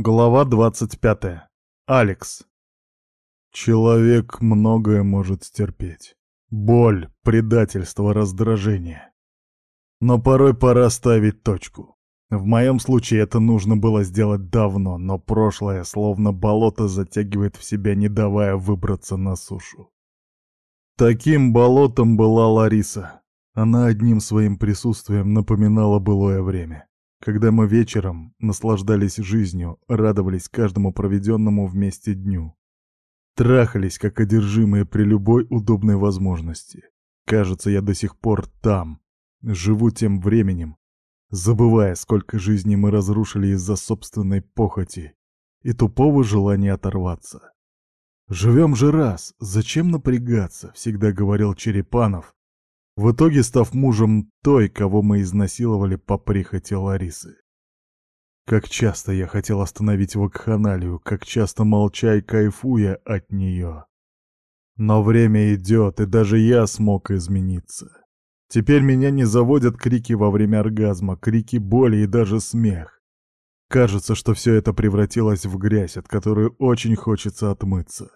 Глава 25. Алекс. Человек многое может стерпеть. Боль, предательство, раздражение. Но порой пора ставить точку. В моем случае это нужно было сделать давно, но прошлое, словно болото, затягивает в себя, не давая выбраться на сушу. Таким болотом была Лариса. Она одним своим присутствием напоминала былое время. Когда мы вечером наслаждались жизнью, радовались каждому проведенному вместе дню. Трахались, как одержимые при любой удобной возможности. Кажется, я до сих пор там. Живу тем временем, забывая, сколько жизней мы разрушили из-за собственной похоти и тупого желания оторваться. «Живем же раз, зачем напрягаться?» — всегда говорил Черепанов, в итоге став мужем той, кого мы изнасиловали по прихоти Ларисы. Как часто я хотел остановить вакханалию, как часто молчай, кайфуя от нее. Но время идет, и даже я смог измениться. Теперь меня не заводят крики во время оргазма, крики боли и даже смех. Кажется, что все это превратилось в грязь, от которой очень хочется отмыться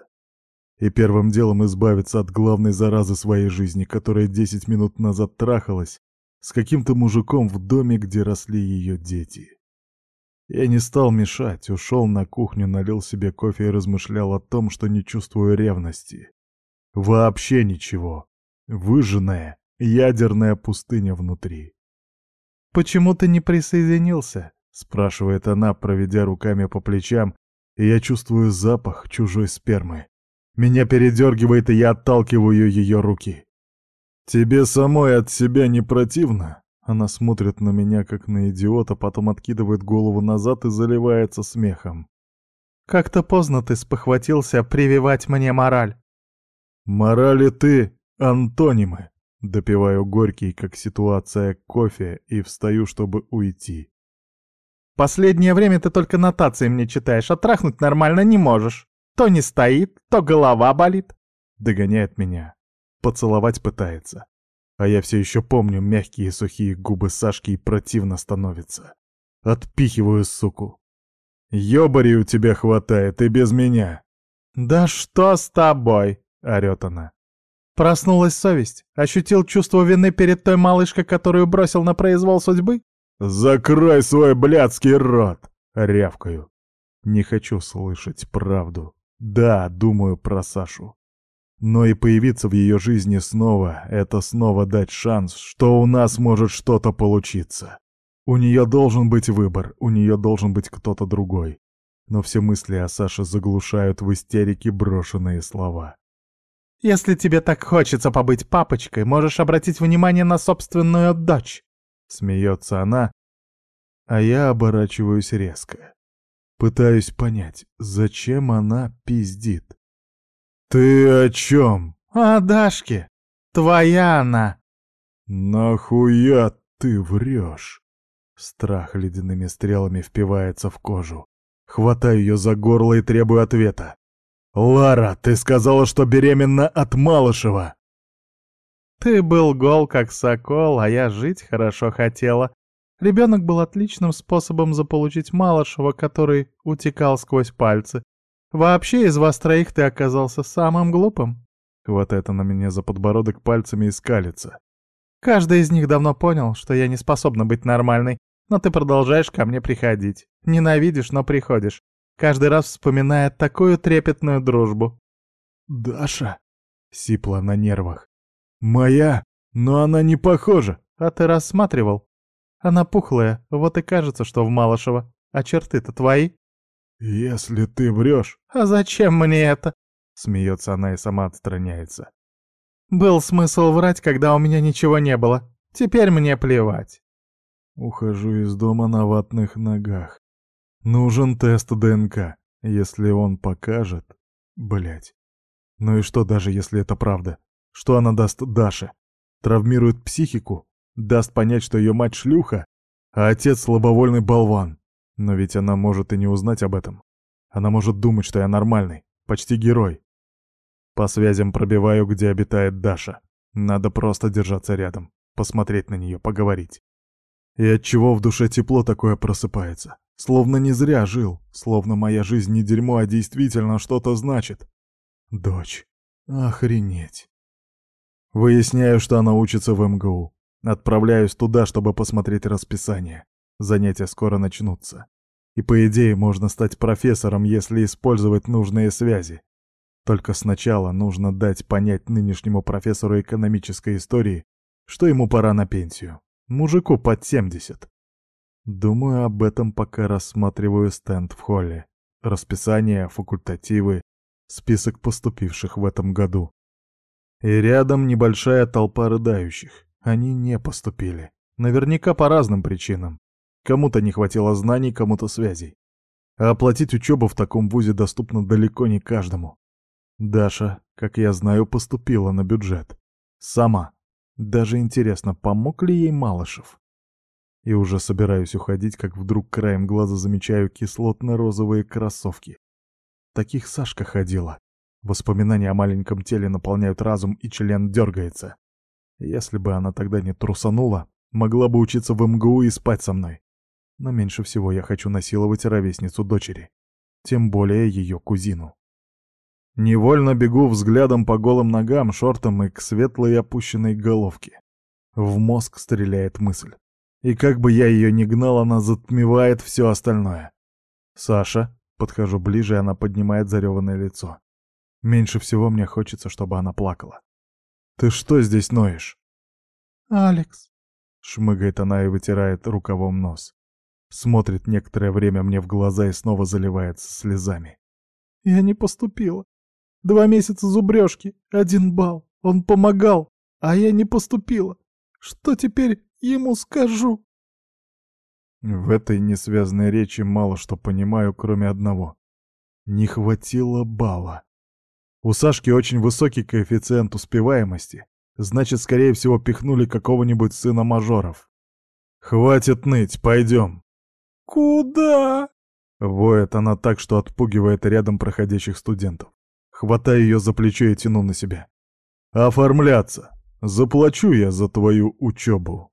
и первым делом избавиться от главной заразы своей жизни, которая 10 минут назад трахалась с каким-то мужиком в доме, где росли ее дети. Я не стал мешать, ушел на кухню, налил себе кофе и размышлял о том, что не чувствую ревности. Вообще ничего. Выжженная, ядерная пустыня внутри. «Почему ты не присоединился?» — спрашивает она, проведя руками по плечам, и я чувствую запах чужой спермы. Меня передергивает, и я отталкиваю ее руки. «Тебе самой от себя не противно?» Она смотрит на меня, как на идиота, потом откидывает голову назад и заливается смехом. «Как-то поздно ты спохватился прививать мне мораль». «Морали ты, антонимы!» Допиваю горький, как ситуация, кофе и встаю, чтобы уйти. «Последнее время ты только нотации мне читаешь, а трахнуть нормально не можешь». То не стоит, то голова болит. Догоняет меня. Поцеловать пытается. А я все еще помню мягкие сухие губы Сашки и противно становится. Отпихиваю суку. «Ёбари у тебя хватает и без меня!» «Да что с тобой?» — Орет она. Проснулась совесть, ощутил чувство вины перед той малышкой, которую бросил на произвол судьбы? «Закрой свой блядский рот!» — рявкаю. Не хочу слышать правду. Да, думаю про Сашу. Но и появиться в ее жизни снова — это снова дать шанс, что у нас может что-то получиться. У нее должен быть выбор, у нее должен быть кто-то другой. Но все мысли о Саше заглушают в истерике брошенные слова. «Если тебе так хочется побыть папочкой, можешь обратить внимание на собственную дочь», — смеется она, а я оборачиваюсь резко. Пытаюсь понять, зачем она пиздит. «Ты о чем?» «О Дашке! Твоя она!» «Нахуя ты врешь?» Страх ледяными стрелами впивается в кожу. Хватаю ее за горло и требую ответа. «Лара, ты сказала, что беременна от Малышева!» «Ты был гол, как сокол, а я жить хорошо хотела. Ребенок был отличным способом заполучить малышего, который утекал сквозь пальцы. Вообще, из вас троих ты оказался самым глупым. Вот это на меня за подбородок пальцами и скалится. Каждый из них давно понял, что я не способна быть нормальной, но ты продолжаешь ко мне приходить. Ненавидишь, но приходишь. Каждый раз вспоминая такую трепетную дружбу. «Даша!» — сипла на нервах. «Моя, но она не похожа!» «А ты рассматривал?» Она пухлая, вот и кажется, что в Малышево. А черты-то твои?» «Если ты врешь...» «А зачем мне это?» Смеется она и сама отстраняется. «Был смысл врать, когда у меня ничего не было. Теперь мне плевать». Ухожу из дома на ватных ногах. Нужен тест ДНК. Если он покажет... Блять. Ну и что даже, если это правда? Что она даст Даше? Травмирует психику? даст понять, что ее мать шлюха, а отец слабовольный болван. Но ведь она может и не узнать об этом. Она может думать, что я нормальный, почти герой. По связям пробиваю, где обитает Даша. Надо просто держаться рядом, посмотреть на нее, поговорить. И от чего в душе тепло такое просыпается? Словно не зря жил, словно моя жизнь не дерьмо, а действительно что-то значит. Дочь. Охренеть. Выясняю, что она учится в МГУ. Отправляюсь туда, чтобы посмотреть расписание. Занятия скоро начнутся. И по идее можно стать профессором, если использовать нужные связи. Только сначала нужно дать понять нынешнему профессору экономической истории, что ему пора на пенсию. Мужику под 70. Думаю об этом, пока рассматриваю стенд в холле. Расписание, факультативы, список поступивших в этом году. И рядом небольшая толпа рыдающих. Они не поступили. Наверняка по разным причинам. Кому-то не хватило знаний, кому-то связей. А оплатить учебу в таком вузе доступно далеко не каждому. Даша, как я знаю, поступила на бюджет. Сама. Даже интересно, помог ли ей Малышев? И уже собираюсь уходить, как вдруг краем глаза замечаю кислотно-розовые кроссовки. Таких Сашка ходила. Воспоминания о маленьком теле наполняют разум, и член дергается. Если бы она тогда не трусанула, могла бы учиться в МГУ и спать со мной. Но меньше всего я хочу насиловать ровесницу дочери, тем более ее кузину. Невольно бегу взглядом по голым ногам, шортам и к светлой опущенной головке. В мозг стреляет мысль. И как бы я ее ни гнал, она затмевает все остальное. «Саша?» — подхожу ближе, и она поднимает зареванное лицо. Меньше всего мне хочется, чтобы она плакала. Ты что здесь ноешь?» «Алекс», — шмыгает она и вытирает рукавом нос. Смотрит некоторое время мне в глаза и снова заливается слезами. «Я не поступила. Два месяца зубрежки, один бал. Он помогал, а я не поступила. Что теперь ему скажу?» В этой несвязной речи мало что понимаю, кроме одного. Не хватило балла. У Сашки очень высокий коэффициент успеваемости, значит, скорее всего, пихнули какого-нибудь сына мажоров. «Хватит ныть, пойдем!» «Куда?» Воет она так, что отпугивает рядом проходящих студентов. Хватаю ее за плечо и тяну на себя. «Оформляться! Заплачу я за твою учебу!»